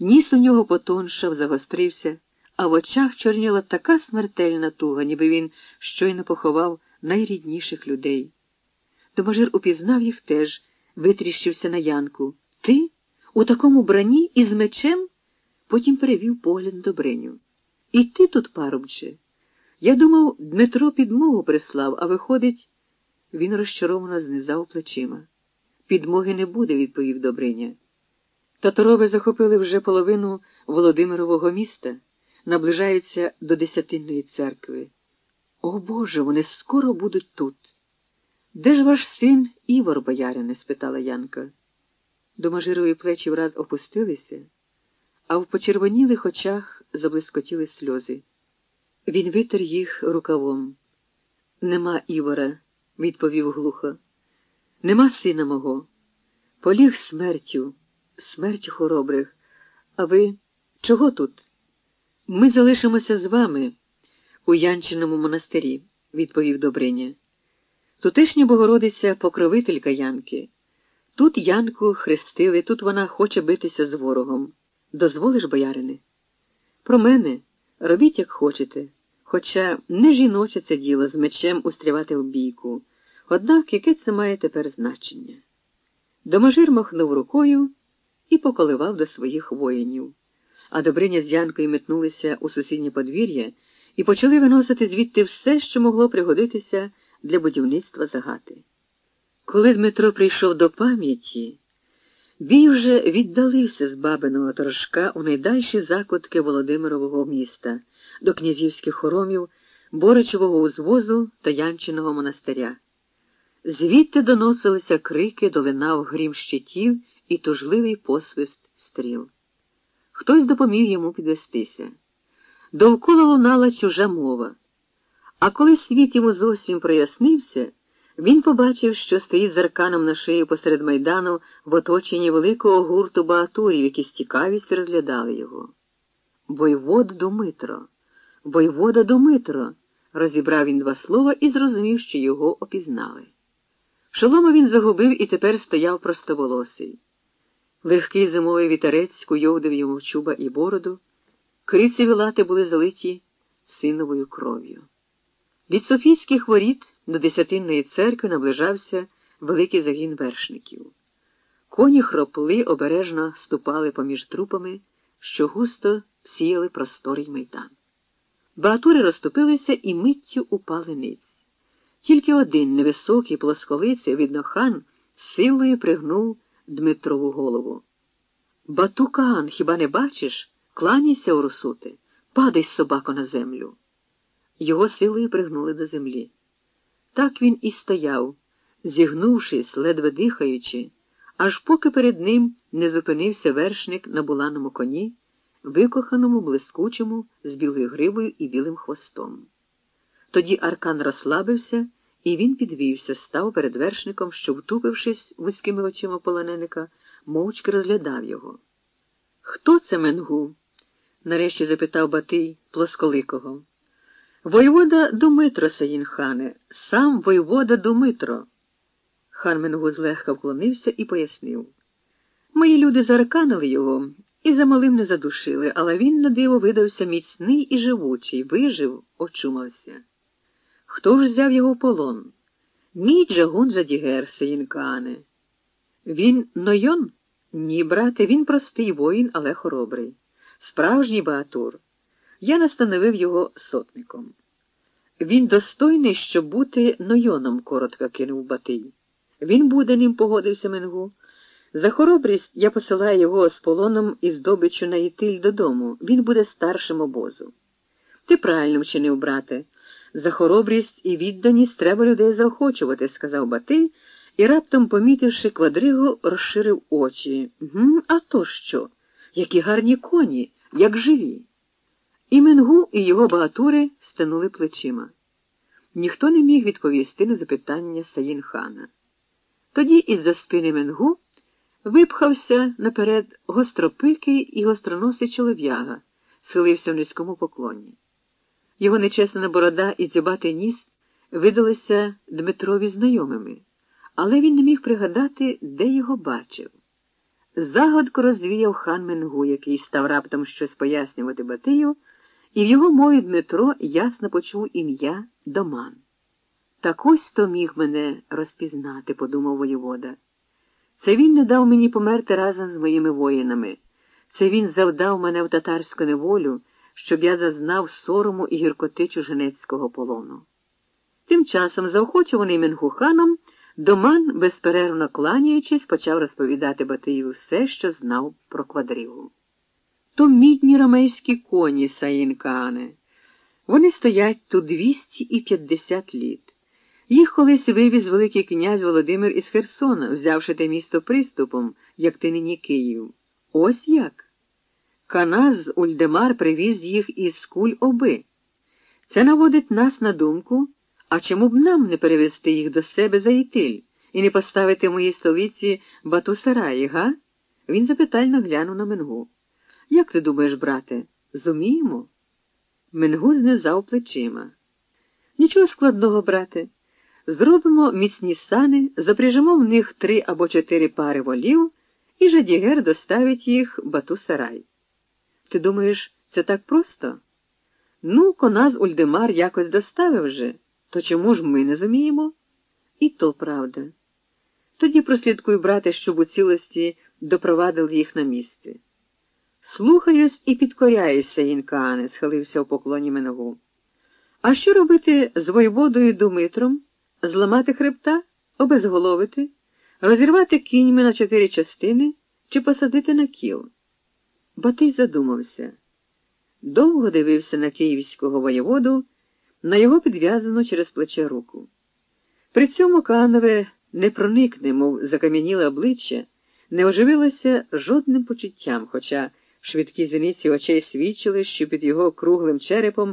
Ніс у нього потоншав, загострився, а в очах чорніла така смертельна туга, ніби він щойно поховав найрідніших людей. Домажир упізнав їх теж, витріщився на Янку. Ти? У такому бранні і з мечем? Потім перевів погляд до Бриню. І ти тут, парубче? Я думав, Дмитро підмогу прислав, а виходить, він розчаровано знизав плечима. Підмоги не буде, відповів Добриня. Татарови захопили вже половину Володимирового міста, наближаються до Десятинної церкви. О Боже, вони скоро будуть тут. Де ж ваш син Івор, боярине? спитала Янка. Домажирові плечі враз опустилися, а в почервонілих очах заблискотіли сльози. Він витер їх рукавом. Нема Івора, відповів глухо. Нема сина мого. Поліг смертю, смертю хоробрих. А ви чого тут? Ми залишимося з вами у Янчиному монастирі, відповів Добриня. Тутешня Богородиця покровителька Янки. Тут Янку хрестили, тут вона хоче битися з ворогом. Дозволиш, боярине? Про мене робіть, як хочете, хоча не жіноче це діло з мечем устрівати в бійку. Однак яке це має тепер значення? Доможир махнув рукою і поколивав до своїх воїнів, а Добриня з Янкою метнулися у сусіднє подвір'я і почали виносити звідти все, що могло пригодитися для будівництва загати. Коли Дмитро прийшов до пам'яті, бій вже віддалився з бабиного торжка у найдальші закутки Володимирового міста, до князівських хоромів, Боричевого узвозу та Янчиного монастиря. Звідти доносилися крики, долинав грім щитів і тужливий посвист стріл. Хтось допоміг йому підвестися. Довкола лунала чужа мова. А коли світ йому зовсім прояснився, він побачив, що стоїть з арканом на шиї посеред майдану в оточенні великого гурту багатурів, які з цікавістю розглядали його. Войвод Думитро, Войвода Думитро, розібрав він два слова і зрозумів, що його опізнали. Шолома він загубив і тепер стояв простоволосий. Легкий зимовий вітерець куйовдив йому чуба і бороду, криці лати були залиті синовою кров'ю. Від Софійських воріт до Десятинної церкви наближався великий загін вершників. Коні хропли обережно ступали поміж трупами, що густо сіяли просторий майдан. Багатури розступилися і миттю упали ниць. Тільки один невисокий плосколиця, видно, хан силою пригнув Дмитрову голову. Батукан, хіба не бачиш? Кланяйся, Орусуте, падай, собако, на землю. Його силою пригнули до землі. Так він і стояв, зігнувшись, ледве дихаючи, аж поки перед ним не зупинився вершник на буланому коні, викоханому, блискучому, з білою гривою і білим хвостом. Тоді аркан розслабився, і він підвівся, став перед вершником, що, втупившись вузькими очима полоненика, мовчки розглядав його. Хто це Менгу? нарешті запитав Батий плосколикого. Воєвода Думитро, Саїнхане, сам воєвода Думитро. Хан Менгу злегка вклонився і пояснив. Мої люди зарканили його і за малим не задушили, але він на диво видався міцний і живучий, вижив, очумався. Хто ж взяв його в полон? Мій Джагун Задігер, Саїнкане. Він нойон? Ні, брате, він простий воїн, але хоробрий. Справжній багатур. Я настановив його сотником. Він достойний, щоб бути нойоном, коротко кинув Батий. Він буде ним, погодився Менгу. За хоробрість я посилаю його з полоном і здобичу на Ітиль додому. Він буде старшим обозу. Ти правильно вчинив, брате. За хоробрість і відданість треба людей заохочувати, сказав Батий і, раптом, помітивши квадригу, розширив очі. «Гм, А то що? Які гарні коні, як живі. І Менгу, і його багатури стенули плечима. Ніхто не міг відповісти на запитання Саїн хана. Тоді із-за спини Менгу випхався наперед гостропикий і гостроносий чолов'яга, схилився в низькому поклоні. Його нечесна борода і дзюбатий ніс видалися Дмитрові знайомими, але він не міг пригадати, де його бачив. загадку розвіяв хан Менгу, який став раптом щось пояснювати Батию, і в його мові Дмитро ясно почув ім'я Доман. Так ось то міг мене розпізнати, подумав воєвода. Це він не дав мені померти разом з моїми воїнами. Це він завдав мене в татарську неволю, щоб я зазнав сорому і гіркоти чужинецького полону. Тим часом, заохочуваний Менгуханом, Доман, безперервно кланяючись, почав розповідати Батиєву все, що знав про квадрігу. То мідні ромейські коні, Саїнкане. Вони стоять тут 250 літ. Їх колись вивіз Великий князь Володимир із Херсона, взявши те місто приступом, як ти нині Київ. Ось як. Каназ Ульдемар привіз їх із куль оби. Це наводить нас на думку, а чому б нам не перевести їх до себе за Ітиль і не поставити моїй столиці Батусараї, га? Він запитально глянув на Менгу. Як ти думаєш, брате, зуміємо? Менгу знизав плечима. Нічого складного, брате. Зробимо міцні сани, запряжемо в них три або чотири пари волів, і Жадігер доставить їх Бату-Сарай. Ти думаєш, це так просто? Ну, коназ Ульдемар якось доставив же, то чому ж ми не зуміємо? І то правда. Тоді прослідкуй, брате, щоб у цілості допровадив їх на місце. Слухаюсь і підкоряюся, Інкане, схилився у поклоні Менову. А що робити з воєводою Думитром? Зламати хребта, обезголовити, розірвати кіньми на чотири частини чи посадити на кіл? Батий задумався. Довго дивився на київського воєводу, на його підв'язану через плече руку. При цьому Канове не проникне, мов закам'яніле обличчя, не оживилося жодним почуттям, хоча швидкі зіниці очей свідчили, що під його круглим черепом